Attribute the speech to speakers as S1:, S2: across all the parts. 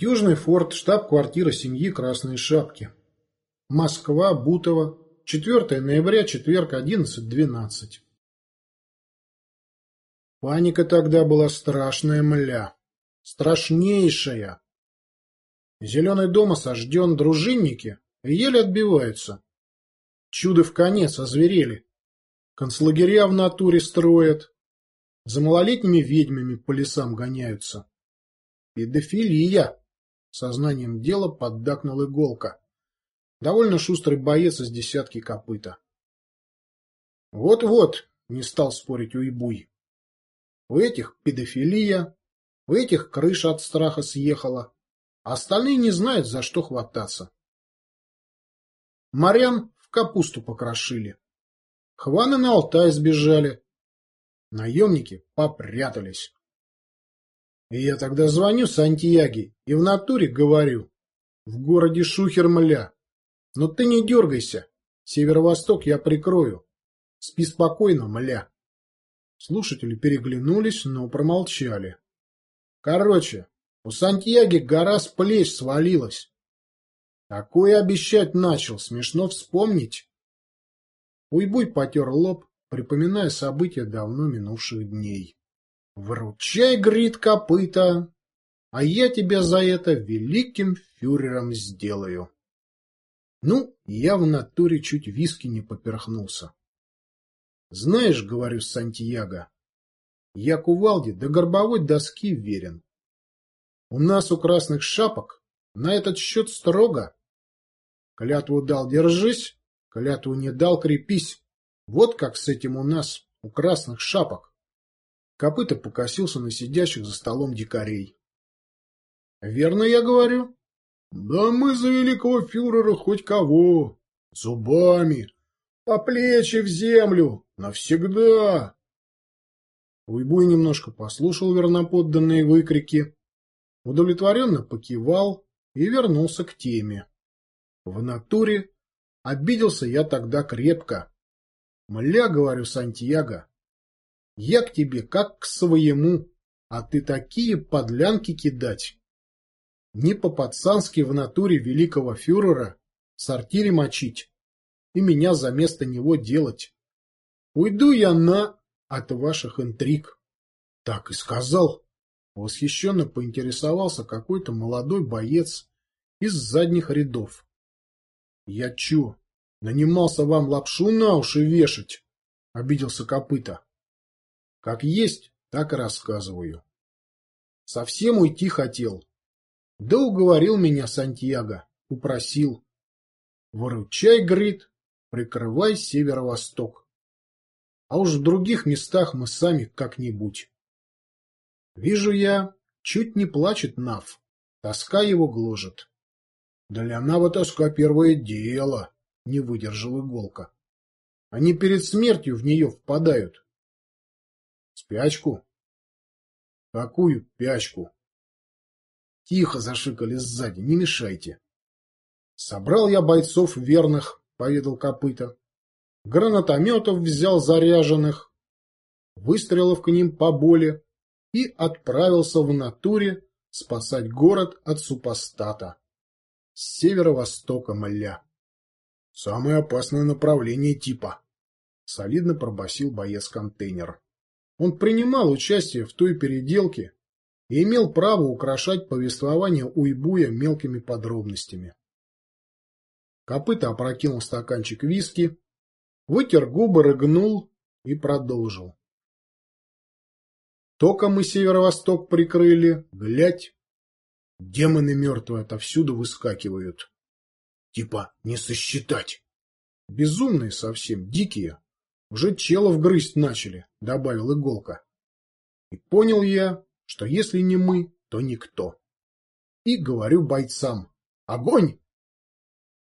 S1: Южный форт, штаб-квартира семьи Красные Шапки. Москва, Бутово, 4 ноября, четверг, 11.12. Паника тогда была страшная мля. Страшнейшая. Зеленый дом осажден, дружинники еле отбиваются. Чудо в конец, озверели. Концлагеря в натуре строят. За малолетними ведьмами по лесам гоняются. Педофилия. Сознанием дела поддакнул иголка. Довольно шустрый боец из десятки копыта. Вот-вот, не стал спорить Уйбуй. У этих педофилия, у этих крыша от страха съехала, остальные не знают, за что хвататься. Морян в капусту покрошили. Хваны на Алтай сбежали. Наемники попрятались. И я тогда звоню Сантьяге и в натуре говорю. В городе шухер мля. Но ты не дергайся. Северо-восток я прикрою. Спи спокойно, мля. Слушатели переглянулись, но промолчали. Короче, у Сантьяги гора с плеч свалилась. Такое обещать начал, смешно вспомнить. Уйбуй потер лоб, припоминая события давно минувших дней. Вручай, грит копыта, а я тебя за это великим фюрером сделаю. Ну, я в натуре чуть виски не поперхнулся. Знаешь, говорю Сантьяго, я кувалде до горбовой доски верен. У нас у красных шапок на этот счет строго. Клятву дал — держись, клятву не дал — крепись. Вот как с этим у нас, у красных шапок. Копыта покосился на сидящих за столом дикарей. — Верно я говорю? — Да мы за великого фюрера хоть кого. Зубами. По плечи в землю. Навсегда. Уйбуй немножко послушал верноподданные выкрики, удовлетворенно покивал и вернулся к теме. В натуре обиделся я тогда крепко. Мля, говорю, Сантьяго, я к тебе как к своему, а ты такие подлянки кидать. Не по-пацански в натуре великого фюрера сортире мочить и меня за место него делать. Уйду я на от ваших интриг. Так и сказал. Восхищенно поинтересовался какой-то молодой боец из задних рядов. Я чё, нанимался вам лапшу на уши вешать? Обиделся копыта. Как есть, так и рассказываю. Совсем уйти хотел. Да уговорил меня Сантьяго, упросил. Выручай, говорит, прикрывай северо-восток. А уж в других местах мы сами как-нибудь. Вижу я, чуть не плачет Нав. Тоска его гложет. Для Нава тоска первое дело, не выдержал иголка. Они перед смертью в нее впадают. Спячку? Какую пячку? Тихо зашикали сзади, не мешайте. Собрал я бойцов верных, поведал копыта. Гранатометов взял заряженных, выстрелов к ним поболе и отправился в натуре спасать город от супостата. С северо-востока мля. Самое опасное направление типа. Солидно пробасил боец-контейнер. Он принимал участие в той переделке и имел право украшать повествование Уйбуя мелкими подробностями. Копыта опрокинул стаканчик виски, вытер губы, рыгнул и продолжил. Только мы северо-восток прикрыли, глядь, демоны мертвые отовсюду выскакивают. Типа не сосчитать. Безумные совсем, дикие. Уже челов грызть начали, — добавил Иголка. И понял я, что если не мы, то никто. И говорю бойцам «Огонь!».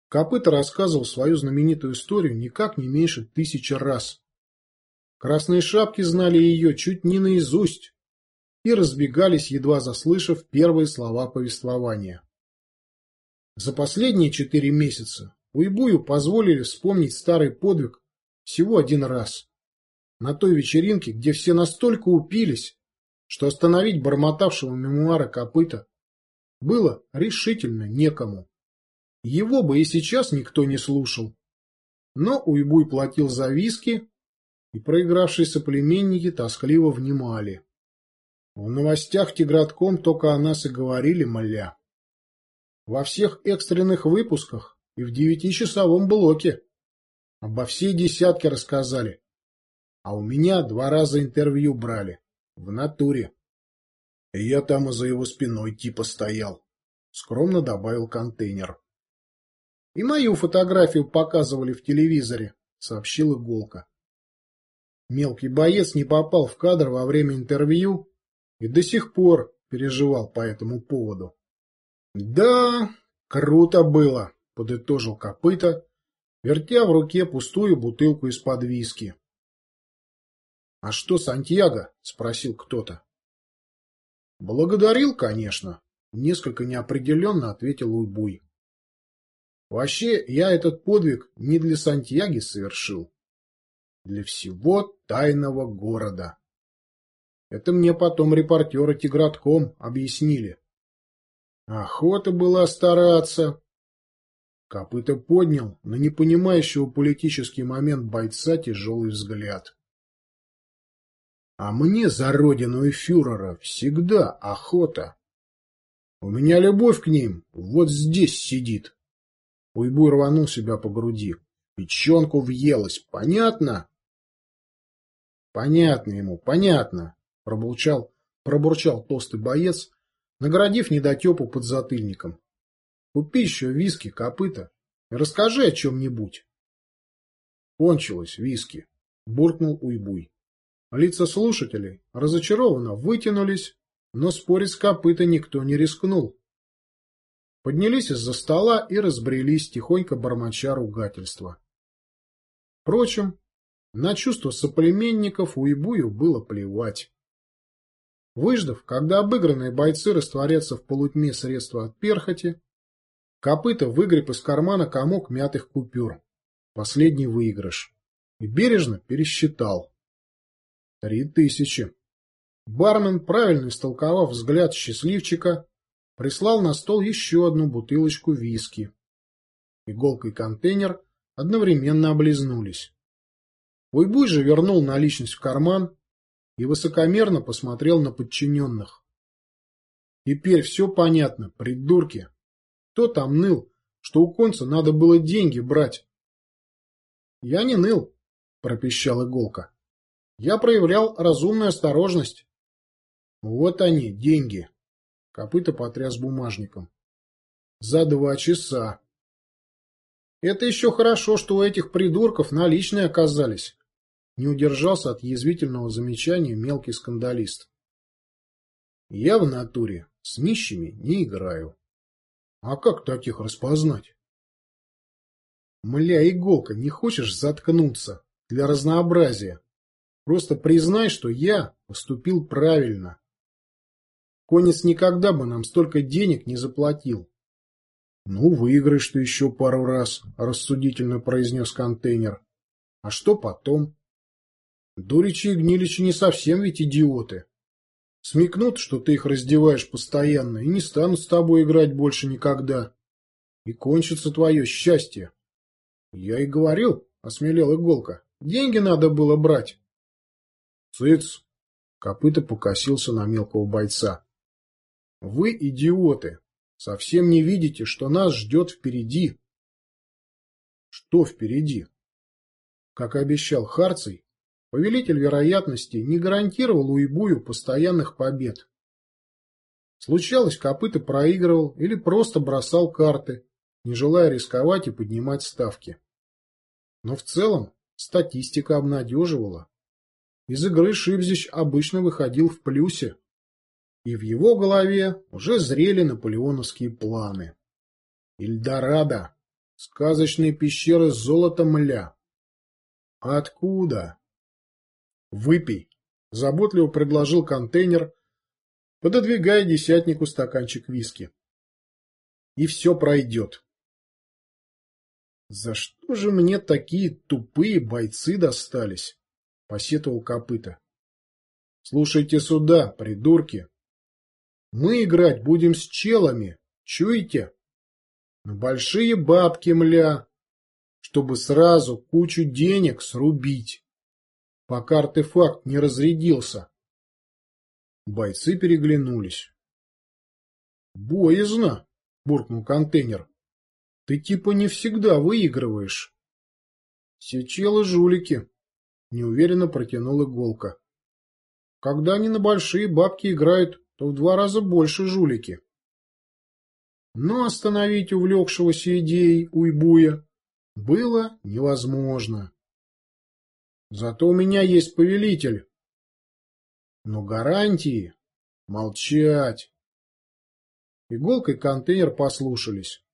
S1: Копыта рассказывал свою знаменитую историю никак не меньше тысячи раз. Красные шапки знали ее чуть не наизусть и разбегались, едва заслышав первые слова повествования. За последние четыре месяца Уйбую позволили вспомнить старый подвиг всего один раз. На той вечеринке, где все настолько упились, что остановить бормотавшего мемуара копыта было решительно некому. Его бы и сейчас никто не слушал. Но Уйбуй платил за виски, и проигравшие соплеменники тоскливо внимали. В новостях Тигратком только о нас и говорили, моля. Во всех экстренных выпусках и в девятичасовом блоке. Обо всей десятке рассказали. А у меня два раза интервью брали. В натуре. И я там и за его спиной типа стоял. Скромно добавил контейнер. И мою фотографию показывали в телевизоре, сообщил Иголка. Мелкий боец не попал в кадр во время интервью и до сих пор переживал по этому поводу. «Да, круто было», — подытожил копыта, вертя в руке пустую бутылку из-под виски. «А что Сантьяго?» — спросил кто-то. «Благодарил, конечно», — несколько неопределенно ответил Уйбуй. «Вообще, я этот подвиг не для Сантьяги совершил. Для всего тайного города». Это мне потом репортеры Тигратком объяснили. Охота была стараться. Копыта поднял на непонимающего политический момент бойца тяжелый взгляд. А мне за родину и фюрера всегда охота. У меня любовь к ним вот здесь сидит. Уйбуй рванул себя по груди. Печенку въелась, понятно? Понятно ему, понятно. Пробурчал, пробурчал толстый боец, наградив недотепу под затыльником. Купи еще виски, копыта, расскажи о чем-нибудь. Кончилось виски, буркнул Уйбуй. Лица слушателей разочарованно вытянулись, но спорить с копыта никто не рискнул. Поднялись из-за стола и разбрелись, тихонько бормоча ругательства. Впрочем, на чувства соплеменников Уйбую было плевать. Выждав, когда обыгранные бойцы растворятся в полутьме средства от перхоти, копыта выгреб из кармана комок мятых купюр. Последний выигрыш. И бережно пересчитал. Три тысячи. Бармен, правильно истолковав взгляд счастливчика, прислал на стол еще одну бутылочку виски. Иголка и контейнер одновременно облизнулись. Уйбуй же вернул наличность в карман и высокомерно посмотрел на подчиненных. Теперь все понятно, придурки. Кто там ныл, что у конца надо было деньги брать? Я не ныл, пропищал Иголка. Я проявлял разумную осторожность. Вот они, деньги. Копыта потряс бумажником. За два часа. Это еще хорошо, что у этих придурков наличные оказались. Не удержался от язвительного замечания мелкий скандалист. Я в натуре с нищими не играю. А как таких распознать? Мля, иголка, не хочешь заткнуться? Для разнообразия. Просто признай, что я поступил правильно. Конец никогда бы нам столько денег не заплатил. — Ну, выиграешь ты еще пару раз, — рассудительно произнес контейнер. — А что потом? Дуричи и гниличи не совсем ведь идиоты. Смекнут, что ты их раздеваешь постоянно, и не станут с тобой играть больше никогда. И кончится твое счастье. Я и говорил, — осмелел Иголка, — деньги надо было брать. Цыц! Копыта покосился на мелкого бойца. Вы идиоты! Совсем не видите, что нас ждет впереди. Что впереди? Как и обещал Харций, Повелитель вероятности не гарантировал Уйбую постоянных побед. Случалось, копыта проигрывал или просто бросал карты, не желая рисковать и поднимать ставки. Но в целом статистика обнадеживала. Из игры Шибзич обычно выходил в плюсе, и в его голове уже зрели наполеоновские планы. Ильдорадо, сказочные пещеры с золотом ля. Откуда? «Выпей», — заботливо предложил контейнер, пододвигая десятнику стаканчик виски. «И все пройдет». «За что же мне такие тупые бойцы достались?» — посетовал копыта. «Слушайте сюда, придурки. Мы играть будем с челами, чуете? На большие бабки, мля, чтобы сразу кучу денег срубить, пока артефакт не разрядился. Бойцы переглянулись. «Боязно!» — буркнул контейнер. «Ты типа не всегда выигрываешь». «Все челы жулики», — неуверенно протянул иголка. «Когда они на большие бабки играют, то в два раза больше жулики». Но остановить увлекшегося идеей уйбуя было невозможно. Зато у меня есть повелитель. Но гарантии молчать. Иголка и контейнер послушались,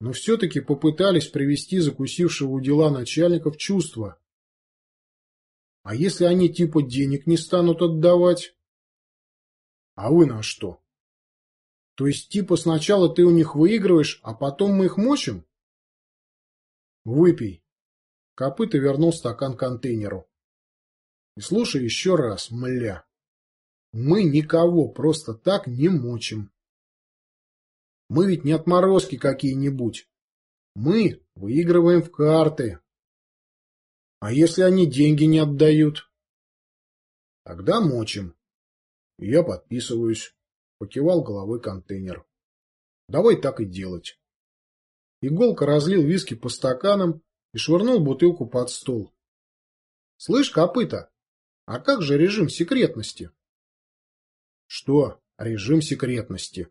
S1: но все-таки попытались привести закусившего у дела начальника в чувство. А если они типа денег не станут отдавать? А вы на что? То есть типа сначала ты у них выигрываешь, а потом мы их мочим? Выпей. Копыта вернул стакан контейнеру. И слушай еще раз, мля. Мы никого просто так не мочим. Мы ведь не отморозки какие-нибудь. Мы выигрываем в карты. А если они деньги не отдают? Тогда мочим. И я подписываюсь. Покивал головой контейнер. Давай так и делать. Иголка разлил виски по стаканам и швырнул бутылку под стол. Слышь, копыта, а как же режим секретности? Что режим секретности?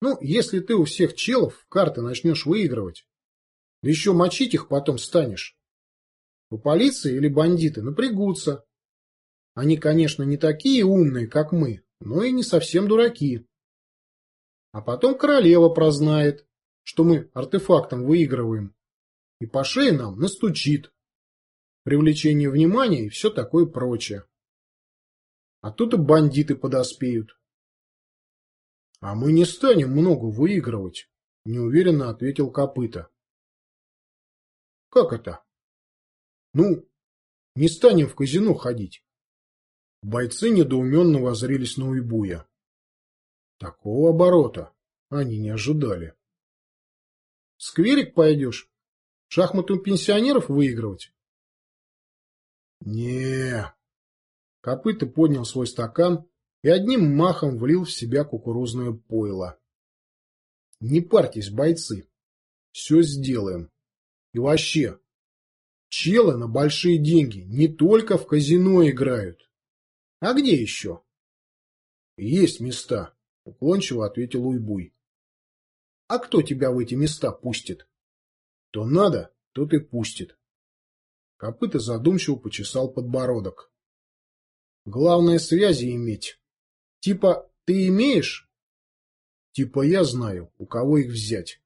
S1: Ну, если ты у всех челов карты начнешь выигрывать, да еще мочить их потом станешь, то полиция или бандиты напрягутся. Они, конечно, не такие умные, как мы, но и не совсем дураки. А потом королева прознает, что мы артефактом выигрываем, и по шее нам настучит. Привлечение внимания и все такое прочее. А тут и бандиты подоспеют. А мы не станем много выигрывать, неуверенно ответил Копыта. Как это? Ну, не станем в казино ходить. Бойцы недоуменно возрились на Уйбуя. Такого оборота они не ожидали. Скверик пойдешь? Шахматы у пенсионеров выигрывать? не Копыта поднял свой стакан и одним махом влил в себя кукурузное пойло. Не парьтесь, бойцы. Все сделаем. И вообще, челы на большие деньги не только в казино играют. А где еще? Есть места, уклончиво ответил Уйбуй. А кто тебя в эти места пустит? То надо, тот и пустит. Копыта задумчиво почесал подбородок. Главное связи иметь. Типа, ты имеешь? Типа, я знаю, у кого их взять.